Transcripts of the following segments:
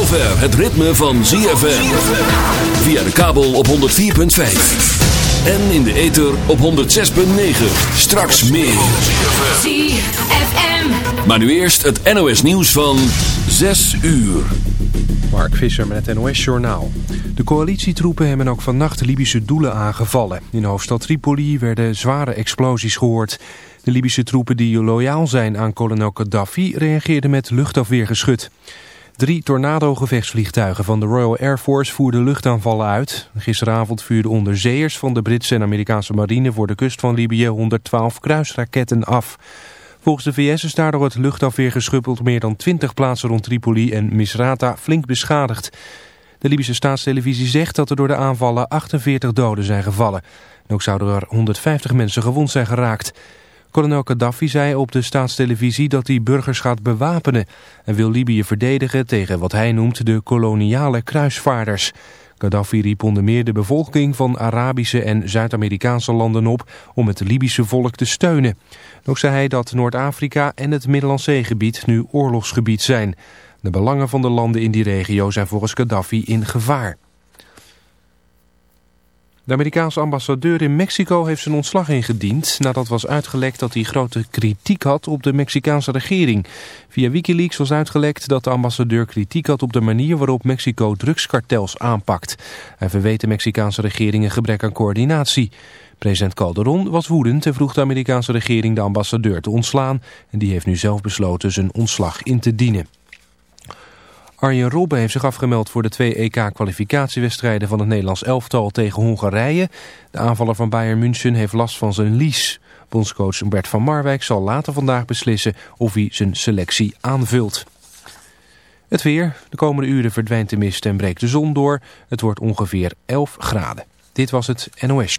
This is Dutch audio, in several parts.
zover het ritme van ZFM. Via de kabel op 104.5. En in de ether op 106.9. Straks meer. ZFM. Maar nu eerst het NOS nieuws van 6 uur. Mark Visser met het NOS Journaal. De coalitietroepen hebben ook vannacht Libische doelen aangevallen. In de hoofdstad Tripoli werden zware explosies gehoord. De Libische troepen die loyaal zijn aan kolonel Gaddafi reageerden met luchtafweergeschut. Drie tornado-gevechtsvliegtuigen van de Royal Air Force voerden luchtaanvallen uit. Gisteravond vuurden onderzeeërs van de Britse en Amerikaanse marine voor de kust van Libië 112 kruisraketten af. Volgens de VS is daardoor het luchtafweergeschut op meer dan 20 plaatsen rond Tripoli en Misrata flink beschadigd. De Libische staatstelevisie zegt dat er door de aanvallen 48 doden zijn gevallen. En ook zouden er 150 mensen gewond zijn geraakt. Kolonel Gaddafi zei op de staatstelevisie dat hij burgers gaat bewapenen... en wil Libië verdedigen tegen wat hij noemt de koloniale kruisvaarders. Gaddafi riep onder meer de bevolking van Arabische en Zuid-Amerikaanse landen op... om het Libische volk te steunen. Ook zei hij dat Noord-Afrika en het Middellandzeegebied nu oorlogsgebied zijn. De belangen van de landen in die regio zijn volgens Gaddafi in gevaar. De Amerikaanse ambassadeur in Mexico heeft zijn ontslag ingediend nadat was uitgelekt dat hij grote kritiek had op de Mexicaanse regering. Via Wikileaks was uitgelekt dat de ambassadeur kritiek had op de manier waarop Mexico drugskartels aanpakt. Hij verweet de Mexicaanse regering een gebrek aan coördinatie. President Calderon was woedend en vroeg de Amerikaanse regering de ambassadeur te ontslaan en die heeft nu zelf besloten zijn ontslag in te dienen. Arjen Robben heeft zich afgemeld voor de twee EK-kwalificatiewedstrijden van het Nederlands elftal tegen Hongarije. De aanvaller van Bayern München heeft last van zijn lies. Bondscoach Bert van Marwijk zal later vandaag beslissen of hij zijn selectie aanvult. Het weer. De komende uren verdwijnt de mist en breekt de zon door. Het wordt ongeveer 11 graden. Dit was het NOS.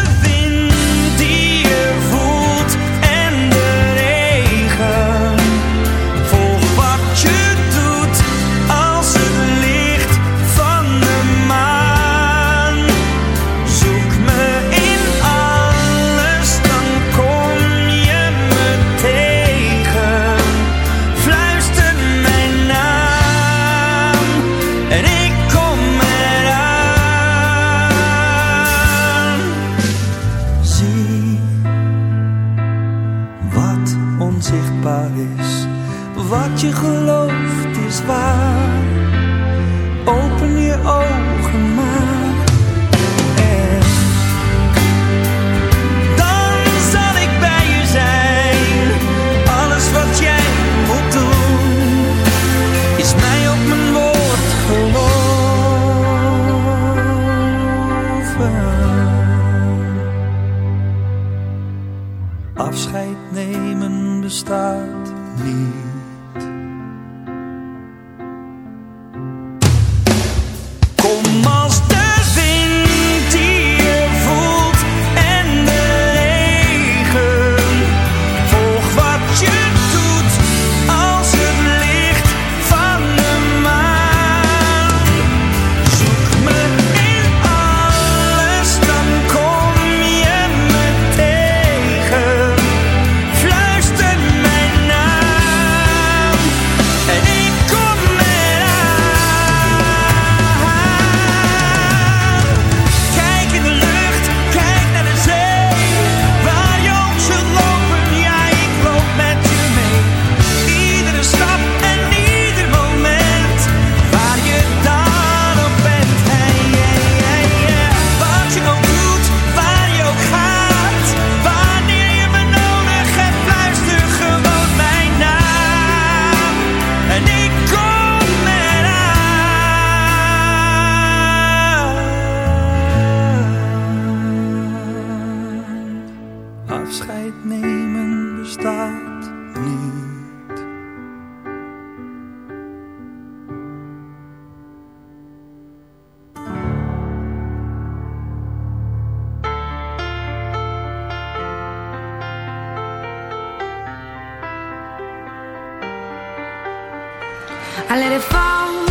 je gelooft is waar. I let it fall,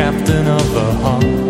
captain of the heart.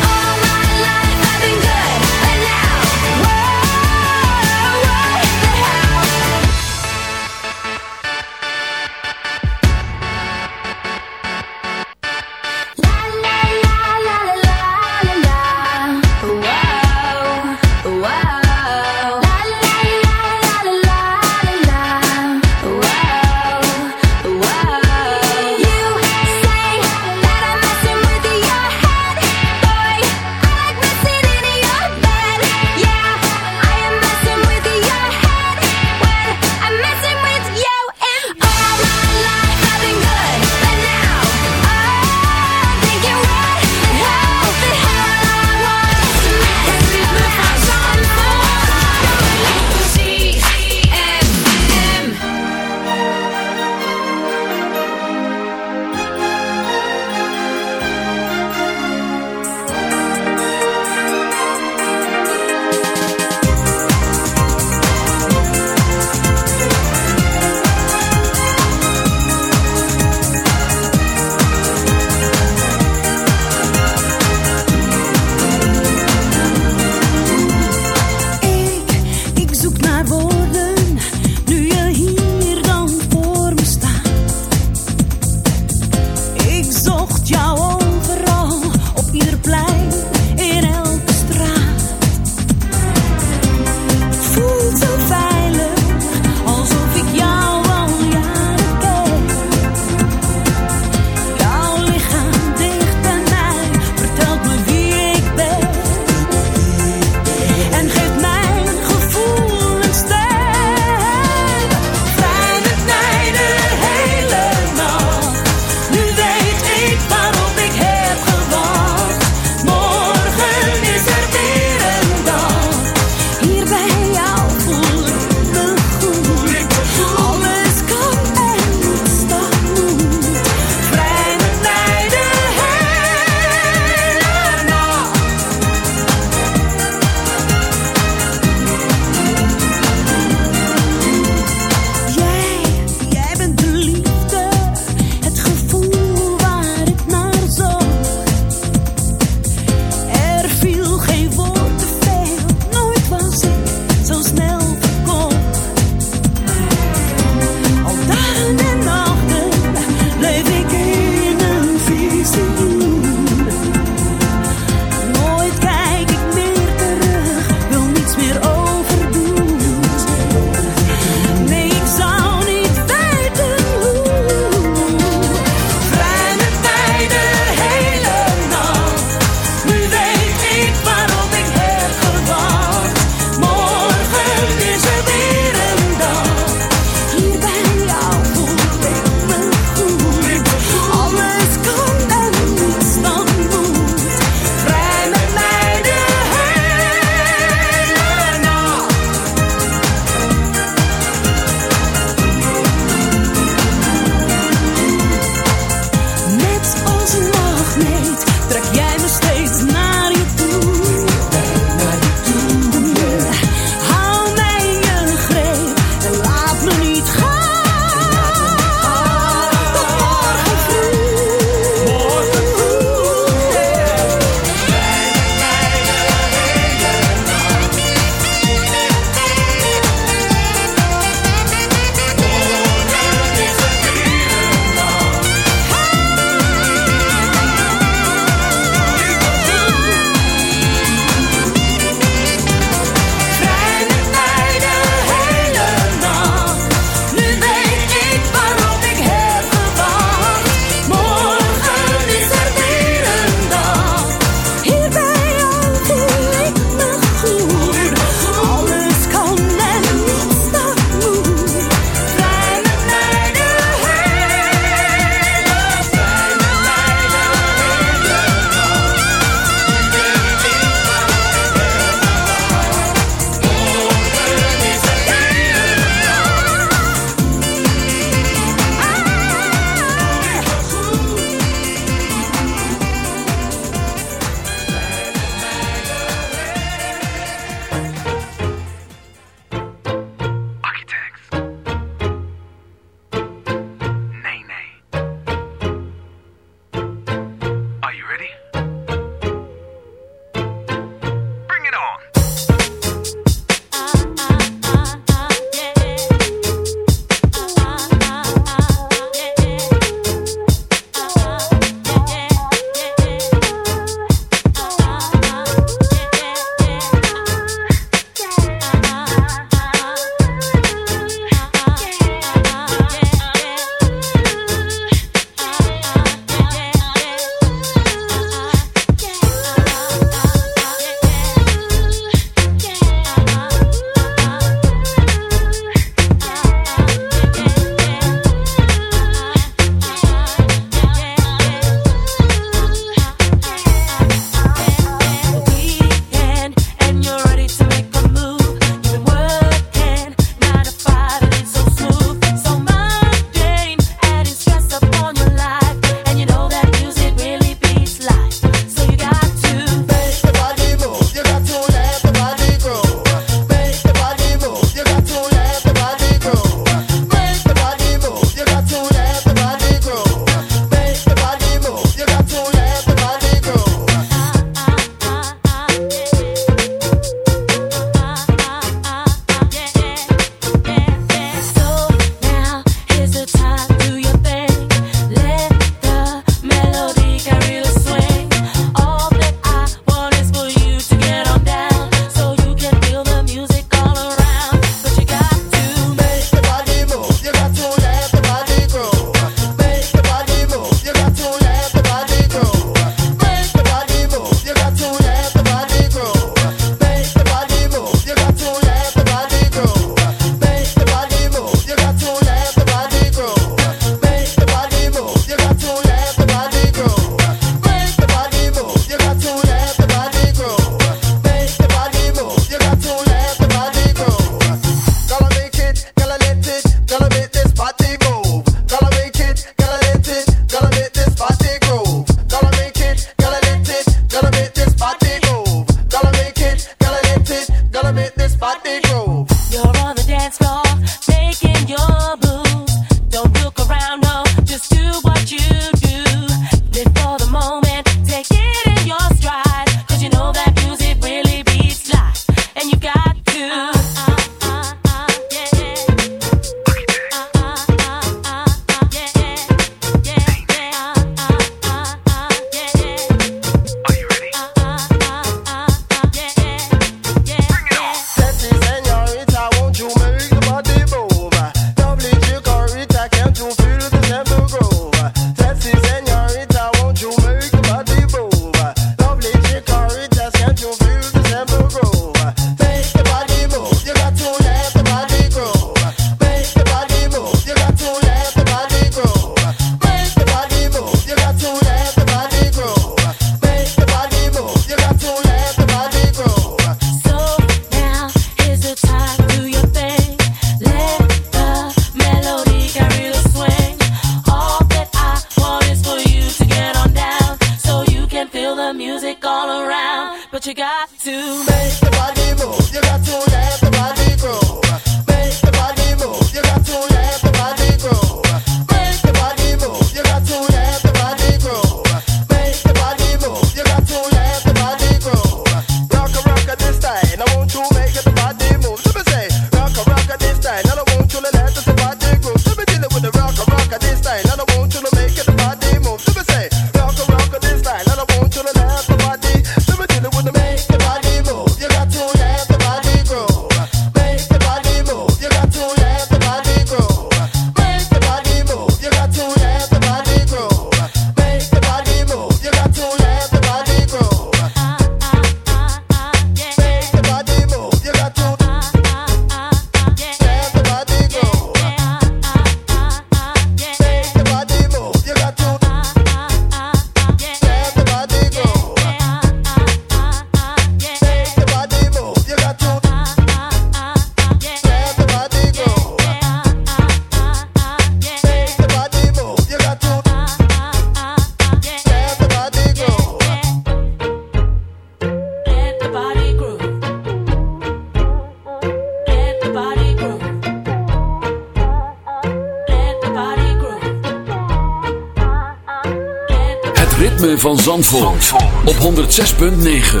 106.9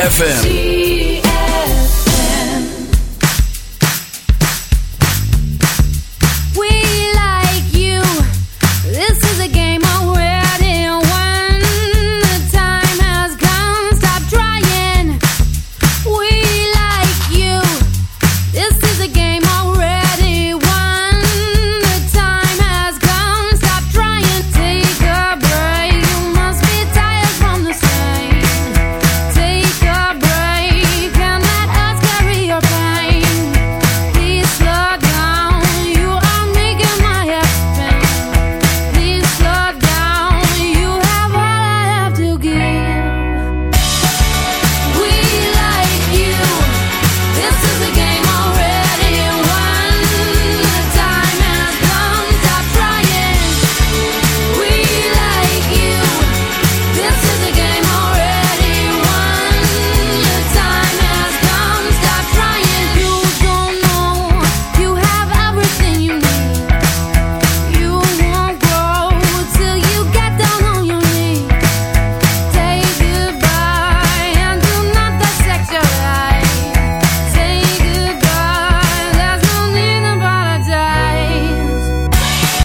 FM.